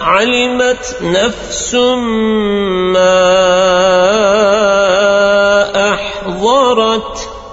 علمت نفس ما أحضرت.